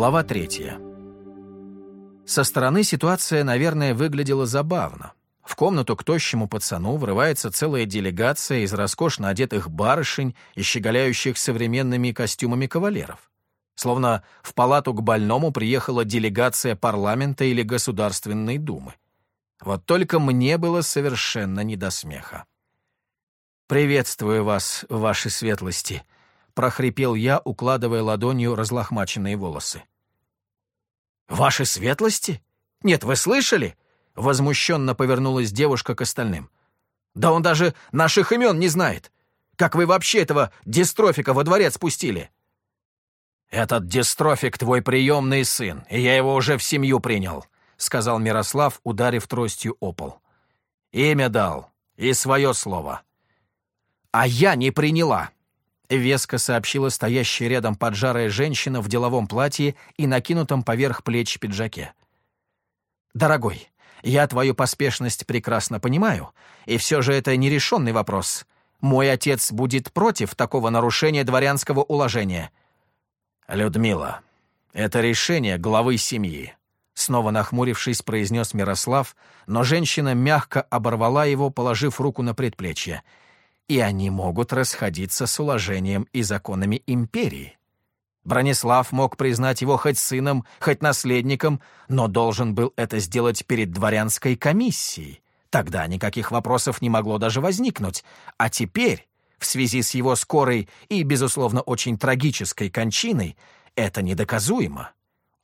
Глава третья. Со стороны ситуация, наверное, выглядела забавно. В комнату к тощему пацану врывается целая делегация из роскошно одетых барышень и щеголяющих современными костюмами кавалеров. Словно в палату к больному приехала делегация парламента или Государственной Думы. Вот только мне было совершенно не до смеха. «Приветствую вас, ваши светлости», — прохрипел я, укладывая ладонью разлохмаченные волосы. «Ваши светлости? Нет, вы слышали?» Возмущенно повернулась девушка к остальным. «Да он даже наших имен не знает! Как вы вообще этого дистрофика во дворец спустили?» «Этот дистрофик твой приемный сын, и я его уже в семью принял», сказал Мирослав, ударив тростью о пол. «Имя дал и свое слово». «А я не приняла», — веско сообщила стоящая рядом поджарая женщина в деловом платье и накинутом поверх плеч пиджаке. «Дорогой, я твою поспешность прекрасно понимаю, и все же это нерешенный вопрос. Мой отец будет против такого нарушения дворянского уложения». «Людмила, это решение главы семьи», — снова нахмурившись, произнес Мирослав, но женщина мягко оборвала его, положив руку на предплечье. «И они могут расходиться с уложением и законами империи». Бронислав мог признать его хоть сыном, хоть наследником, но должен был это сделать перед дворянской комиссией. Тогда никаких вопросов не могло даже возникнуть. А теперь, в связи с его скорой и, безусловно, очень трагической кончиной, это недоказуемо.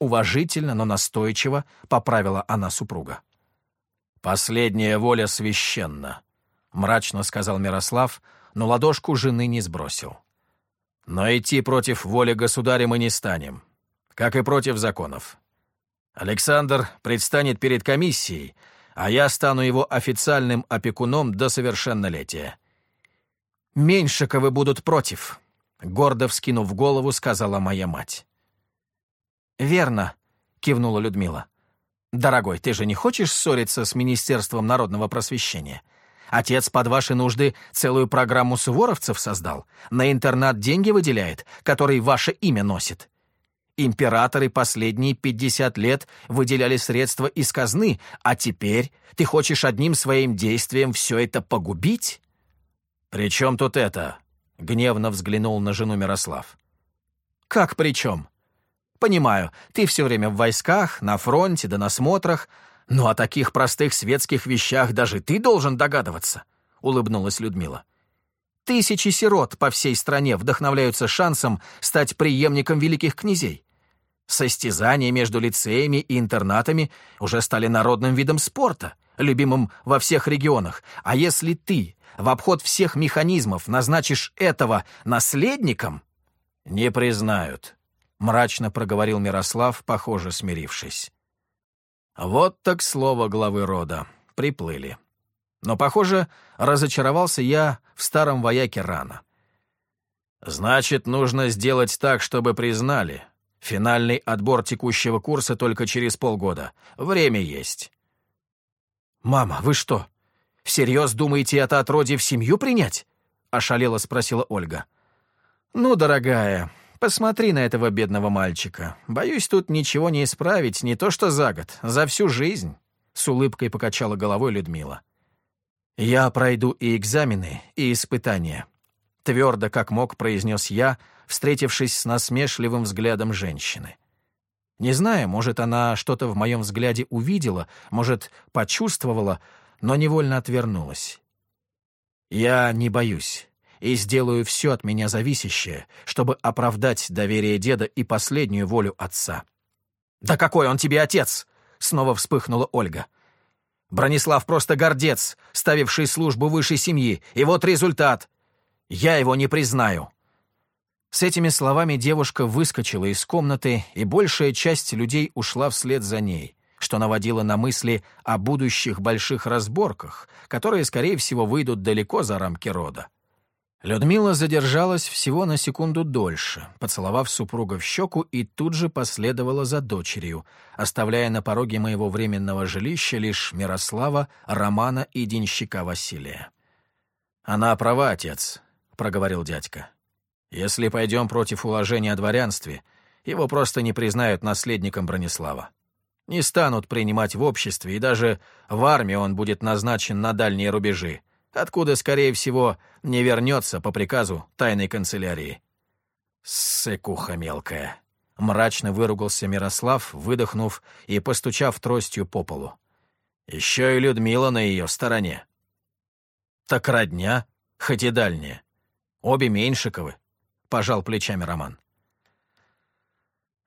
Уважительно, но настойчиво поправила она супруга. «Последняя воля священна», — мрачно сказал Мирослав, но ладошку жены не сбросил. Но идти против воли государя мы не станем, как и против законов. Александр предстанет перед комиссией, а я стану его официальным опекуном до совершеннолетия. «Меньшиковы будут против», — гордо вскинув голову, сказала моя мать. «Верно», — кивнула Людмила. «Дорогой, ты же не хочешь ссориться с Министерством народного просвещения? Отец под ваши нужды целую программу суворовцев создал, на интернат деньги выделяет, который ваше имя носит. Императоры последние пятьдесят лет выделяли средства из казны, а теперь ты хочешь одним своим действием все это погубить? «При чем тут это?» — гневно взглянул на жену Мирослав. «Как при чем?» «Понимаю, ты все время в войсках, на фронте да на смотрах, «Ну о таких простых светских вещах даже ты должен догадываться», — улыбнулась Людмила. «Тысячи сирот по всей стране вдохновляются шансом стать преемником великих князей. Состязания между лицеями и интернатами уже стали народным видом спорта, любимым во всех регионах. А если ты в обход всех механизмов назначишь этого наследником...» «Не признают», — мрачно проговорил Мирослав, похоже, смирившись. Вот так слово главы рода. Приплыли. Но, похоже, разочаровался я в старом вояке рано. Значит, нужно сделать так, чтобы признали. Финальный отбор текущего курса только через полгода. Время есть. «Мама, вы что, всерьез думаете это отродье в семью принять?» — ошалело спросила Ольга. «Ну, дорогая, Посмотри на этого бедного мальчика. Боюсь, тут ничего не исправить, не то что за год, за всю жизнь», — с улыбкой покачала головой Людмила. «Я пройду и экзамены, и испытания», — твердо как мог произнес я, встретившись с насмешливым взглядом женщины. Не знаю, может, она что-то в моем взгляде увидела, может, почувствовала, но невольно отвернулась. «Я не боюсь и сделаю все от меня зависящее, чтобы оправдать доверие деда и последнюю волю отца». «Да какой он тебе отец!» — снова вспыхнула Ольга. «Бронислав просто гордец, ставивший службу высшей семьи, и вот результат. Я его не признаю». С этими словами девушка выскочила из комнаты, и большая часть людей ушла вслед за ней, что наводило на мысли о будущих больших разборках, которые, скорее всего, выйдут далеко за рамки рода. Людмила задержалась всего на секунду дольше, поцеловав супруга в щеку и тут же последовала за дочерью, оставляя на пороге моего временного жилища лишь Мирослава, Романа и денщика Василия. «Она права, отец», — проговорил дядька. «Если пойдем против уложения о дворянстве, его просто не признают наследником Бронислава. Не станут принимать в обществе, и даже в армии он будет назначен на дальние рубежи, откуда, скорее всего, не вернется по приказу тайной канцелярии. «Сыкуха мелкая!» — мрачно выругался Мирослав, выдохнув и постучав тростью по полу. «Еще и Людмила на ее стороне». «Так родня, хоть и дальняя. Обе Меньшиковы», — пожал плечами Роман.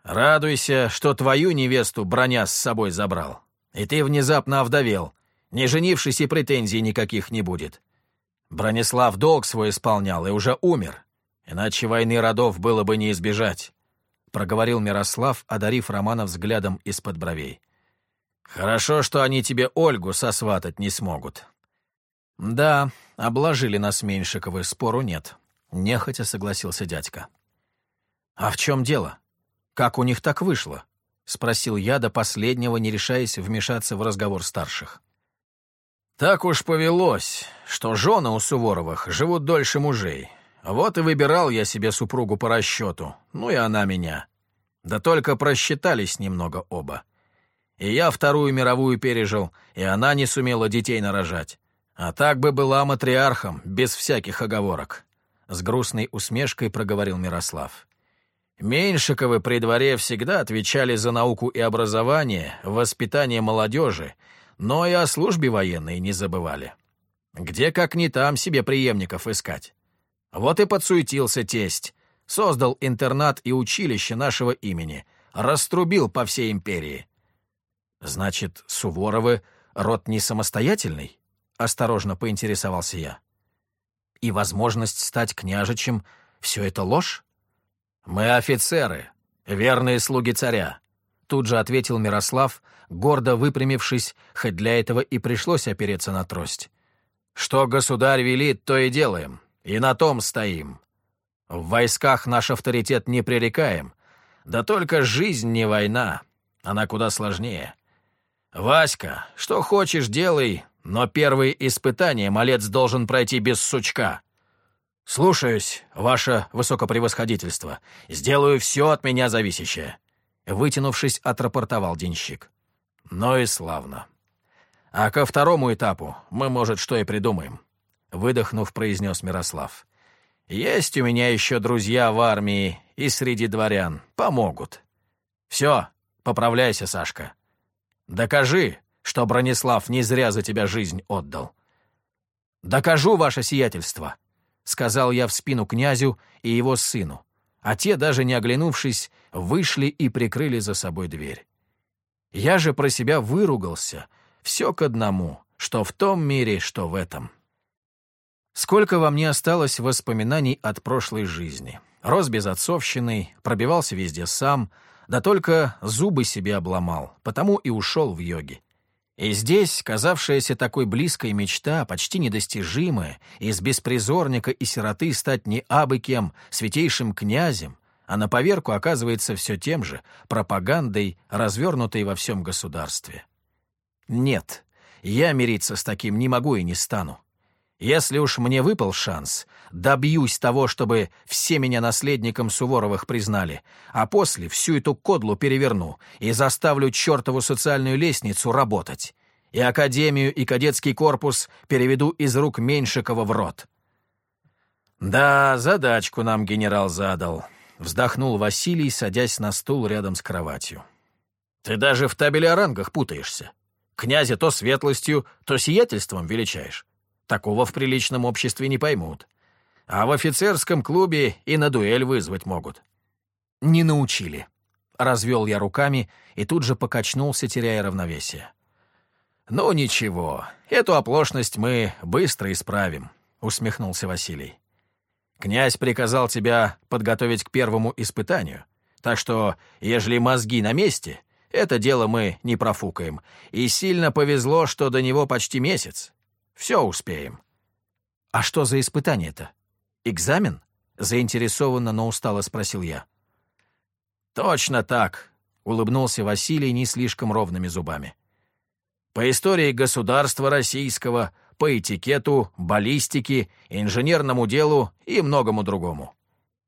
«Радуйся, что твою невесту броня с собой забрал, и ты внезапно овдовел, не женившись и претензий никаких не будет. Бронислав долг свой исполнял и уже умер, иначе войны родов было бы не избежать», — проговорил Мирослав, одарив Романа взглядом из-под бровей. «Хорошо, что они тебе Ольгу сосватать не смогут». «Да, обложили нас Меньшиковы, спору нет», — нехотя согласился дядька. «А в чем дело? Как у них так вышло?» — спросил я до последнего, не решаясь вмешаться в разговор старших. Так уж повелось, что жены у Суворовых живут дольше мужей. Вот и выбирал я себе супругу по расчету, ну и она меня. Да только просчитались немного оба. И я Вторую мировую пережил, и она не сумела детей нарожать. А так бы была матриархом, без всяких оговорок. С грустной усмешкой проговорил Мирослав. Меньшиковы при дворе всегда отвечали за науку и образование, воспитание молодежи но и о службе военной не забывали. Где, как не там, себе преемников искать. Вот и подсуетился тесть, создал интернат и училище нашего имени, раструбил по всей империи. Значит, Суворовы — род не самостоятельный? Осторожно поинтересовался я. И возможность стать княжичем — все это ложь? Мы офицеры, верные слуги царя. Тут же ответил Мирослав, гордо выпрямившись, хоть для этого и пришлось опереться на трость. «Что государь велит, то и делаем, и на том стоим. В войсках наш авторитет не пререкаем, да только жизнь не война, она куда сложнее. Васька, что хочешь, делай, но первые испытания малец должен пройти без сучка». «Слушаюсь, ваше высокопревосходительство. Сделаю все от меня зависящее», — вытянувшись, отрапортовал денщик. Ну и славно. А ко второму этапу мы, может, что и придумаем. Выдохнув, произнес Мирослав. Есть у меня еще друзья в армии и среди дворян. Помогут. Все, поправляйся, Сашка. Докажи, что Бронислав не зря за тебя жизнь отдал. «Докажу ваше сиятельство», — сказал я в спину князю и его сыну, а те, даже не оглянувшись, вышли и прикрыли за собой дверь. Я же про себя выругался. Все к одному, что в том мире, что в этом. Сколько во мне осталось воспоминаний от прошлой жизни. Рос без отцовщины, пробивался везде сам, да только зубы себе обломал, потому и ушел в йоги. И здесь, казавшаяся такой близкой мечта, почти недостижимая, из беспризорника и сироты стать не абы кем, святейшим князем, а на поверку оказывается все тем же пропагандой, развернутой во всем государстве. Нет, я мириться с таким не могу и не стану. Если уж мне выпал шанс, добьюсь того, чтобы все меня наследником Суворовых признали, а после всю эту кодлу переверну и заставлю чертову социальную лестницу работать. И академию, и кадетский корпус переведу из рук Меньшикова в рот. Да, задачку нам генерал задал. Вздохнул Василий, садясь на стул рядом с кроватью. «Ты даже в табеле о рангах путаешься. Князя то светлостью, то сиятельством величаешь. Такого в приличном обществе не поймут. А в офицерском клубе и на дуэль вызвать могут». «Не научили». Развел я руками и тут же покачнулся, теряя равновесие. «Ну ничего, эту оплошность мы быстро исправим», — усмехнулся Василий. Князь приказал тебя подготовить к первому испытанию. Так что, ежели мозги на месте, это дело мы не профукаем. И сильно повезло, что до него почти месяц. Все успеем». «А что за испытание-то? Экзамен?» — заинтересованно, но устало спросил я. «Точно так», — улыбнулся Василий не слишком ровными зубами. «По истории государства российского по этикету, баллистике, инженерному делу и многому другому.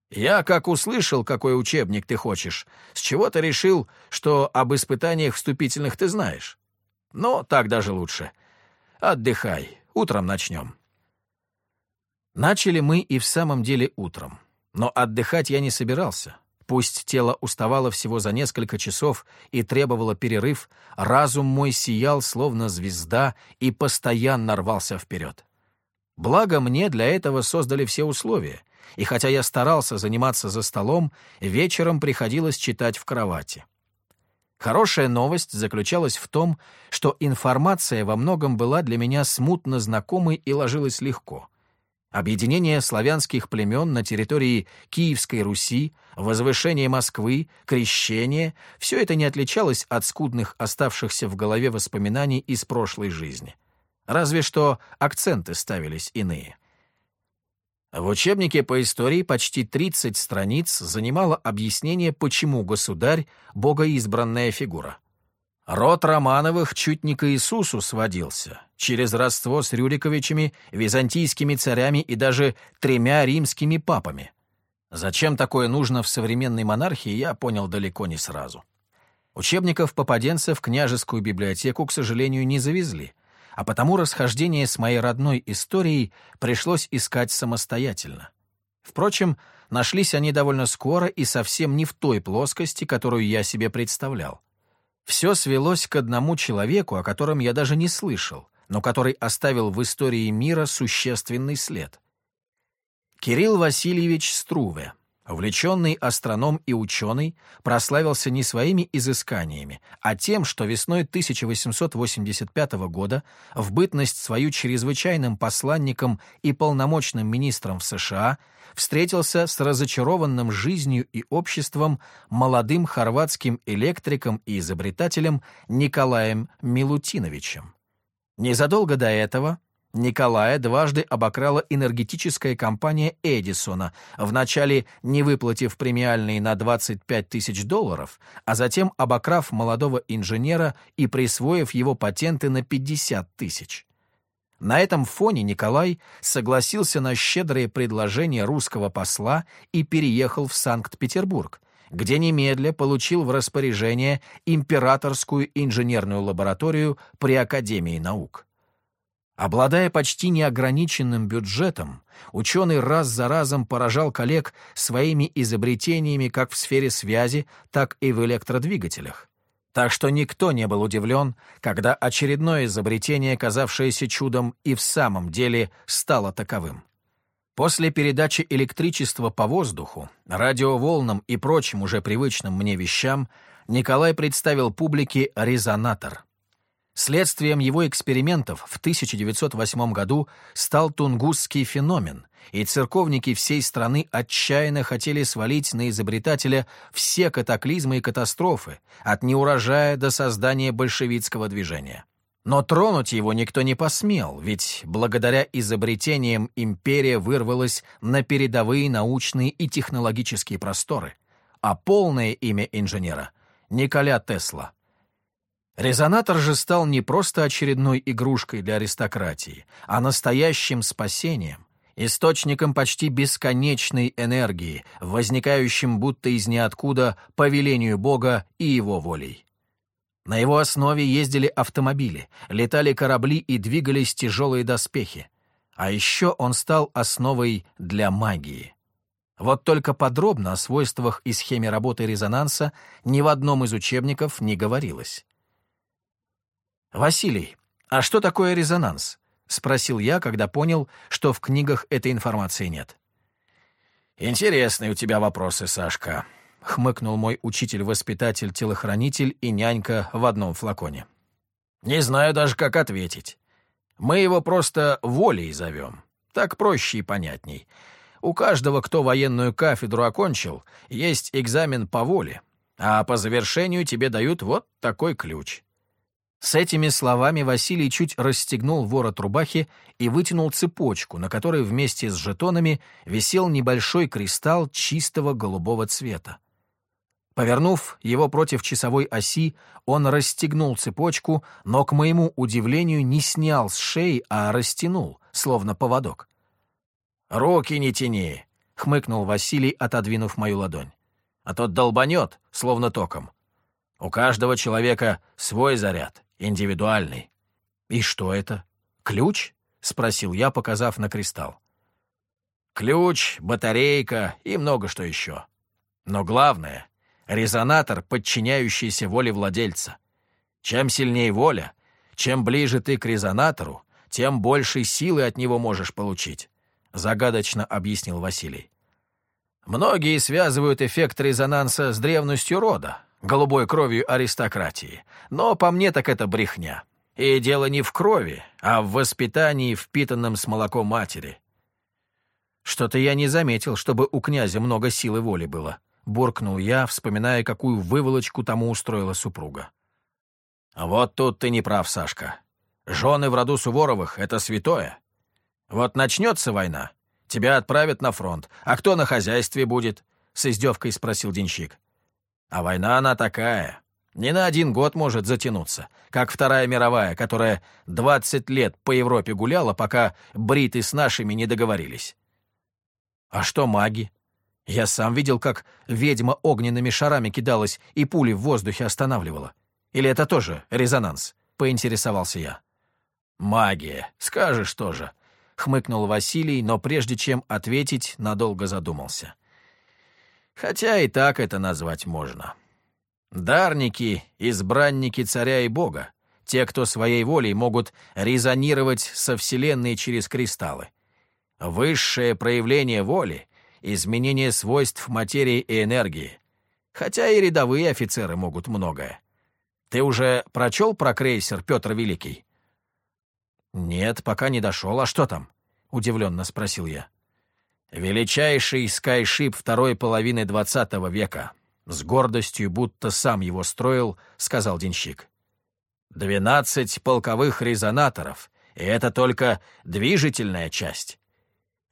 Я как услышал, какой учебник ты хочешь, с чего ты решил, что об испытаниях вступительных ты знаешь. Но так даже лучше. Отдыхай, утром начнем. Начали мы и в самом деле утром. Но отдыхать я не собирался. Пусть тело уставало всего за несколько часов и требовало перерыв, разум мой сиял, словно звезда, и постоянно рвался вперед. Благо мне для этого создали все условия, и хотя я старался заниматься за столом, вечером приходилось читать в кровати. Хорошая новость заключалась в том, что информация во многом была для меня смутно знакомой и ложилась легко. Объединение славянских племен на территории Киевской Руси, возвышение Москвы, крещение — все это не отличалось от скудных оставшихся в голове воспоминаний из прошлой жизни. Разве что акценты ставились иные. В учебнике по истории почти 30 страниц занимало объяснение, почему государь — богоизбранная фигура. Род Романовых чуть не к Иисусу сводился, через родство с Рюриковичами, византийскими царями и даже тремя римскими папами. Зачем такое нужно в современной монархии, я понял далеко не сразу. Учебников попаденцев в княжескую библиотеку, к сожалению, не завезли, а потому расхождение с моей родной историей пришлось искать самостоятельно. Впрочем, нашлись они довольно скоро и совсем не в той плоскости, которую я себе представлял. Все свелось к одному человеку, о котором я даже не слышал, но который оставил в истории мира существенный след. Кирилл Васильевич Струве, Увлеченный астроном и ученый прославился не своими изысканиями, а тем, что весной 1885 года в бытность свою чрезвычайным посланником и полномочным министром в США встретился с разочарованным жизнью и обществом молодым хорватским электриком и изобретателем Николаем Милутиновичем. Незадолго до этого Николая дважды обокрала энергетическая компания Эдисона, вначале не выплатив премиальные на 25 тысяч долларов, а затем обокрав молодого инженера и присвоив его патенты на 50 тысяч. На этом фоне Николай согласился на щедрое предложение русского посла и переехал в Санкт-Петербург, где немедля получил в распоряжение императорскую инженерную лабораторию при Академии наук. Обладая почти неограниченным бюджетом, ученый раз за разом поражал коллег своими изобретениями как в сфере связи, так и в электродвигателях. Так что никто не был удивлен, когда очередное изобретение, казавшееся чудом, и в самом деле стало таковым. После передачи электричества по воздуху, радиоволнам и прочим уже привычным мне вещам, Николай представил публике резонатор — Следствием его экспериментов в 1908 году стал тунгусский феномен, и церковники всей страны отчаянно хотели свалить на изобретателя все катаклизмы и катастрофы, от неурожая до создания большевистского движения. Но тронуть его никто не посмел, ведь благодаря изобретениям империя вырвалась на передовые научные и технологические просторы, а полное имя инженера — Николя Тесла — Резонатор же стал не просто очередной игрушкой для аристократии, а настоящим спасением, источником почти бесконечной энергии, возникающим будто из ниоткуда по велению Бога и его волей. На его основе ездили автомобили, летали корабли и двигались тяжелые доспехи. А еще он стал основой для магии. Вот только подробно о свойствах и схеме работы резонанса ни в одном из учебников не говорилось. «Василий, а что такое резонанс?» — спросил я, когда понял, что в книгах этой информации нет. «Интересные у тебя вопросы, Сашка», — хмыкнул мой учитель-воспитатель-телохранитель и нянька в одном флаконе. «Не знаю даже, как ответить. Мы его просто волей зовем. Так проще и понятней. У каждого, кто военную кафедру окончил, есть экзамен по воле, а по завершению тебе дают вот такой ключ. С этими словами Василий чуть расстегнул ворот рубахи и вытянул цепочку, на которой вместе с жетонами висел небольшой кристалл чистого голубого цвета. Повернув его против часовой оси, он расстегнул цепочку, но, к моему удивлению, не снял с шеи, а растянул, словно поводок. «Руки не тяни!» — хмыкнул Василий, отодвинув мою ладонь. «А тот долбанет, словно током. У каждого человека свой заряд, индивидуальный». «И что это? Ключ?» — спросил я, показав на кристалл. «Ключ, батарейка и много что еще. Но главное — резонатор, подчиняющийся воле владельца. Чем сильнее воля, чем ближе ты к резонатору, тем больше силы от него можешь получить», — загадочно объяснил Василий. «Многие связывают эффект резонанса с древностью рода, голубой кровью аристократии, но по мне так это брехня. И дело не в крови, а в воспитании, впитанном с молоком матери». «Что-то я не заметил, чтобы у князя много силы воли было», — буркнул я, вспоминая, какую выволочку тому устроила супруга. «Вот тут ты не прав, Сашка. Жены в роду Суворовых — это святое. Вот начнется война, тебя отправят на фронт, а кто на хозяйстве будет?» — с издевкой спросил денщик. «А война она такая. Не на один год может затянуться, как Вторая мировая, которая двадцать лет по Европе гуляла, пока бриты с нашими не договорились». «А что маги?» Я сам видел, как ведьма огненными шарами кидалась и пули в воздухе останавливала. Или это тоже резонанс?» — поинтересовался я. «Магия, скажешь тоже», — хмыкнул Василий, но прежде чем ответить, надолго задумался. «Хотя и так это назвать можно. Дарники — избранники царя и бога, те, кто своей волей могут резонировать со Вселенной через кристаллы. Высшее проявление воли — изменение свойств материи и энергии, хотя и рядовые офицеры могут многое. Ты уже прочел про крейсер Петр Великий?» «Нет, пока не дошел. А что там?» — удивленно спросил я. «Величайший скайшип второй половины двадцатого века. С гордостью, будто сам его строил, — сказал денщик. Двенадцать полковых резонаторов, и это только движительная часть.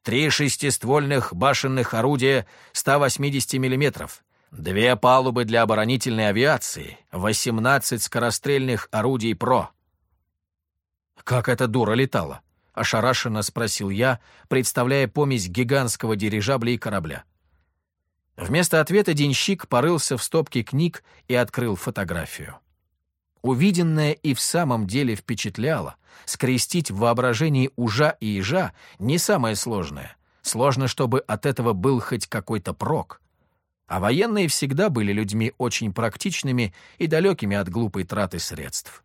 Три шестиствольных башенных орудия 180 миллиметров, Две палубы для оборонительной авиации, 18 скорострельных орудий ПРО. «Как эта дура летала?» — ошарашенно спросил я, представляя помесь гигантского дирижабля и корабля. Вместо ответа денщик порылся в стопке книг и открыл фотографию. Увиденное и в самом деле впечатляло. Скрестить в воображении ужа и ежа — не самое сложное. Сложно, чтобы от этого был хоть какой-то прок. А военные всегда были людьми очень практичными и далекими от глупой траты средств.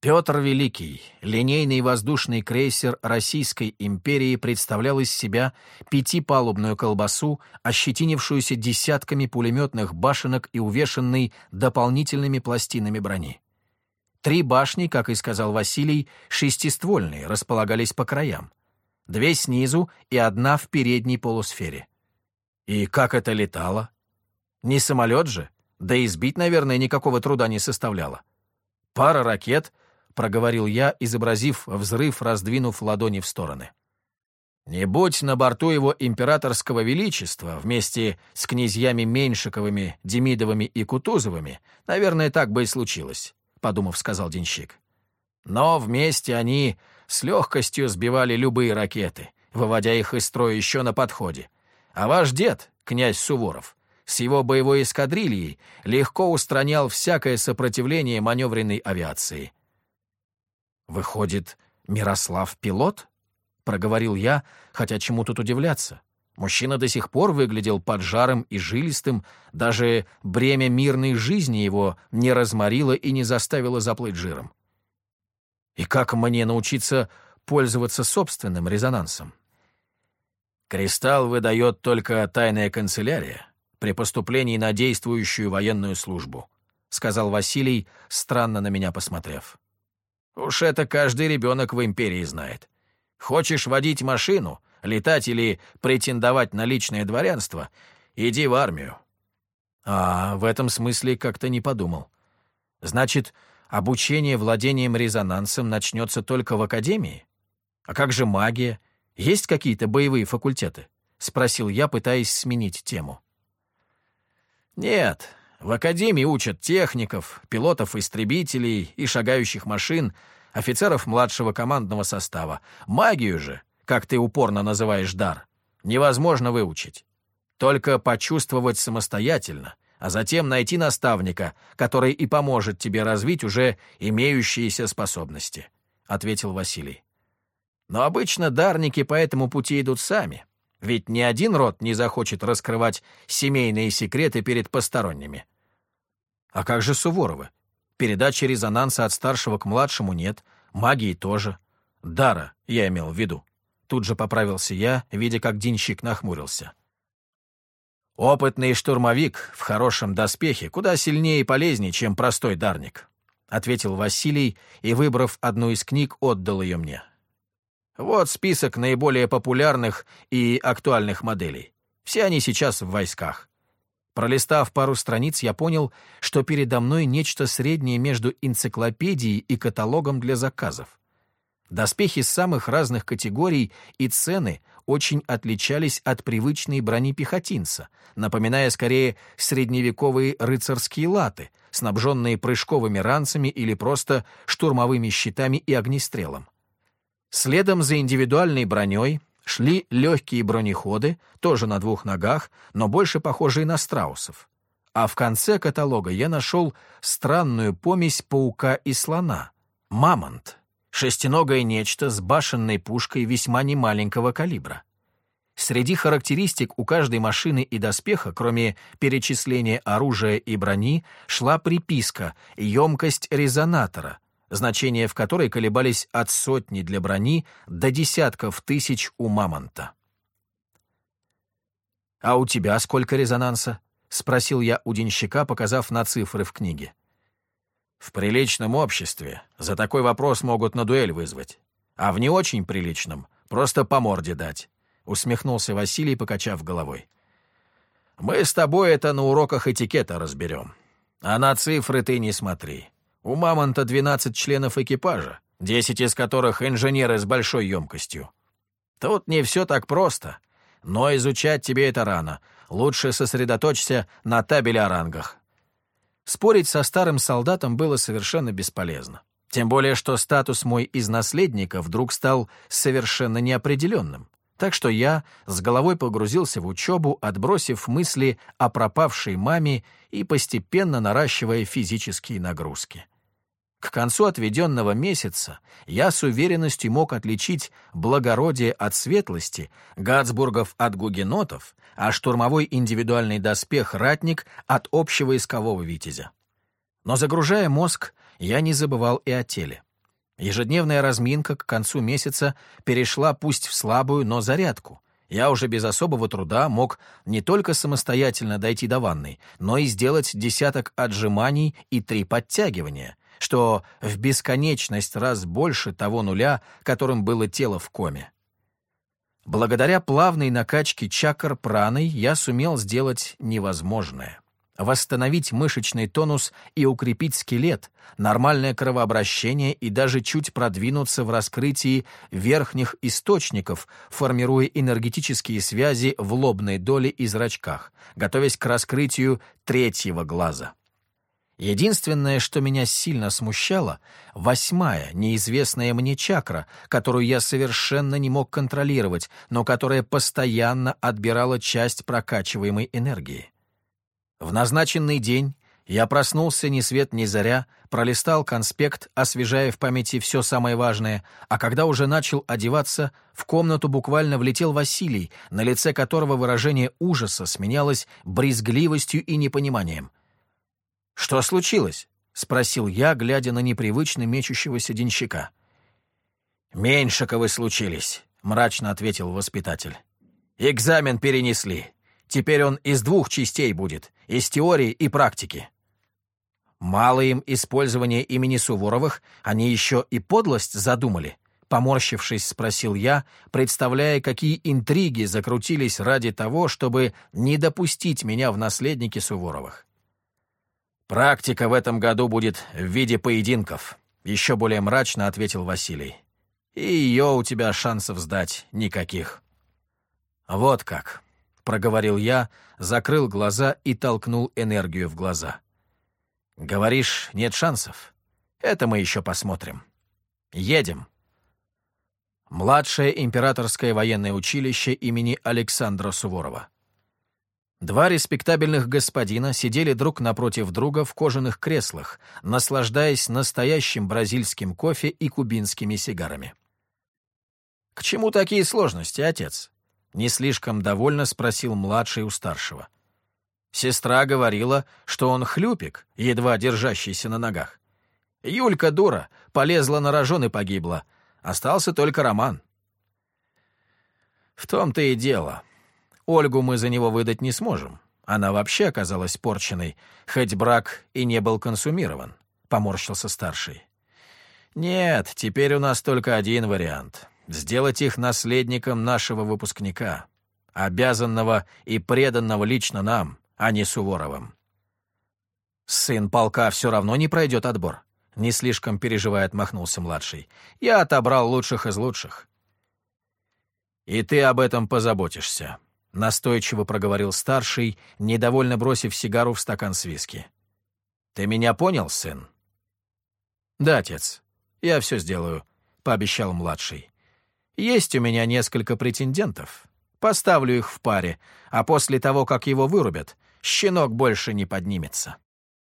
Петр Великий, линейный воздушный крейсер Российской империи, представлял из себя пятипалубную колбасу, ощетинившуюся десятками пулеметных башенок и увешанной дополнительными пластинами брони. Три башни, как и сказал Василий, шестиствольные, располагались по краям. Две снизу и одна в передней полусфере. И как это летало? Не самолет же, да и сбить, наверное, никакого труда не составляло. Пара ракет, проговорил я, изобразив взрыв, раздвинув ладони в стороны. Не будь на борту его императорского величества вместе с князьями Меньшиковыми, Демидовыми и Кутузовыми, наверное, так бы и случилось, подумав, сказал денщик. Но вместе они с легкостью сбивали любые ракеты, выводя их из строя еще на подходе, а ваш дед, князь Суворов, с его боевой эскадрильей легко устранял всякое сопротивление маневренной авиации. «Выходит, Мирослав пилот?» — проговорил я, хотя чему тут удивляться. Мужчина до сих пор выглядел поджарым и жилистым, даже бремя мирной жизни его не разморило и не заставило заплыть жиром. И как мне научиться пользоваться собственным резонансом? Кристалл выдает только тайная канцелярия при поступлении на действующую военную службу», — сказал Василий, странно на меня посмотрев. «Уж это каждый ребенок в империи знает. Хочешь водить машину, летать или претендовать на личное дворянство, иди в армию». «А, в этом смысле как-то не подумал. Значит, обучение владением резонансом начнется только в академии? А как же магия?» Есть какие-то боевые факультеты?» — спросил я, пытаясь сменить тему. «Нет, в академии учат техников, пилотов-истребителей и шагающих машин, офицеров младшего командного состава. Магию же, как ты упорно называешь дар, невозможно выучить. Только почувствовать самостоятельно, а затем найти наставника, который и поможет тебе развить уже имеющиеся способности», — ответил Василий. «Но обычно дарники по этому пути идут сами, ведь ни один род не захочет раскрывать семейные секреты перед посторонними». «А как же Суворовы? Передачи резонанса от старшего к младшему нет, магии тоже. Дара, я имел в виду». Тут же поправился я, видя, как денщик нахмурился. «Опытный штурмовик в хорошем доспехе куда сильнее и полезнее, чем простой дарник», — ответил Василий и, выбрав одну из книг, отдал ее мне. «Вот список наиболее популярных и актуальных моделей. Все они сейчас в войсках. Пролистав пару страниц, я понял, что передо мной нечто среднее между энциклопедией и каталогом для заказов. Доспехи самых разных категорий и цены очень отличались от привычной брони пехотинца, напоминая скорее средневековые рыцарские латы, снабженные прыжковыми ранцами или просто штурмовыми щитами и огнестрелом. Следом за индивидуальной броней шли легкие бронеходы, тоже на двух ногах, но больше похожие на страусов. А в конце каталога я нашел странную помесь паука и слона — мамонт. Шестиногое нечто с башенной пушкой весьма немаленького калибра. Среди характеристик у каждой машины и доспеха, кроме перечисления оружия и брони, шла приписка «емкость резонатора», значения в которой колебались от сотни для брони до десятков тысяч у мамонта. «А у тебя сколько резонанса?» — спросил я у денщика, показав на цифры в книге. В приличном обществе за такой вопрос могут на дуэль вызвать, а в не очень приличном просто по морде дать», — усмехнулся Василий, покачав головой. «Мы с тобой это на уроках этикета разберем. А на цифры ты не смотри. У Мамонта 12 членов экипажа, 10 из которых инженеры с большой емкостью. Тут не все так просто, но изучать тебе это рано. Лучше сосредоточься на табеле о рангах. Спорить со старым солдатом было совершенно бесполезно. Тем более, что статус мой из наследника вдруг стал совершенно неопределенным. Так что я с головой погрузился в учебу, отбросив мысли о пропавшей маме и постепенно наращивая физические нагрузки. К концу отведенного месяца я с уверенностью мог отличить благородие от светлости, Гацбургов от гугенотов, а штурмовой индивидуальный доспех ратник от общего искового витязя. Но загружая мозг, я не забывал и о теле. Ежедневная разминка к концу месяца перешла пусть в слабую, но зарядку. Я уже без особого труда мог не только самостоятельно дойти до ванной, но и сделать десяток отжиманий и три подтягивания, что в бесконечность раз больше того нуля, которым было тело в коме. Благодаря плавной накачке чакр праной я сумел сделать невозможное. Восстановить мышечный тонус и укрепить скелет, нормальное кровообращение и даже чуть продвинуться в раскрытии верхних источников, формируя энергетические связи в лобной доле и зрачках, готовясь к раскрытию третьего глаза. Единственное, что меня сильно смущало, восьмая, неизвестная мне чакра, которую я совершенно не мог контролировать, но которая постоянно отбирала часть прокачиваемой энергии. В назначенный день я проснулся ни свет ни заря, пролистал конспект, освежая в памяти все самое важное, а когда уже начал одеваться, в комнату буквально влетел Василий, на лице которого выражение ужаса сменялось брезгливостью и непониманием — «Что случилось?» — спросил я, глядя на непривычно мечущегося денщика. «Меньшиковы случились», — мрачно ответил воспитатель. «Экзамен перенесли. Теперь он из двух частей будет, из теории и практики». Мало им использования имени Суворовых, они еще и подлость задумали, поморщившись, спросил я, представляя, какие интриги закрутились ради того, чтобы не допустить меня в наследники Суворовых. «Практика в этом году будет в виде поединков», — еще более мрачно ответил Василий. «И ее у тебя шансов сдать никаких». «Вот как», — проговорил я, закрыл глаза и толкнул энергию в глаза. «Говоришь, нет шансов? Это мы еще посмотрим. Едем». Младшее императорское военное училище имени Александра Суворова. Два респектабельных господина сидели друг напротив друга в кожаных креслах, наслаждаясь настоящим бразильским кофе и кубинскими сигарами. «К чему такие сложности, отец?» — не слишком довольно спросил младший у старшего. Сестра говорила, что он хлюпик, едва держащийся на ногах. Юлька дура, полезла на рожон и погибла. Остался только Роман. В том-то и дело. Ольгу мы за него выдать не сможем. Она вообще оказалась порченной, хоть брак и не был консумирован, — поморщился старший. Нет, теперь у нас только один вариант — сделать их наследником нашего выпускника, обязанного и преданного лично нам, а не Суворовым. Сын полка все равно не пройдет отбор. Не слишком переживая, отмахнулся младший. Я отобрал лучших из лучших. И ты об этом позаботишься, настойчиво проговорил старший, недовольно бросив сигару в стакан с виски. Ты меня понял, сын? Да, отец. Я все сделаю, пообещал младший. Есть у меня несколько претендентов. Поставлю их в паре, а после того, как его вырубят, щенок больше не поднимется.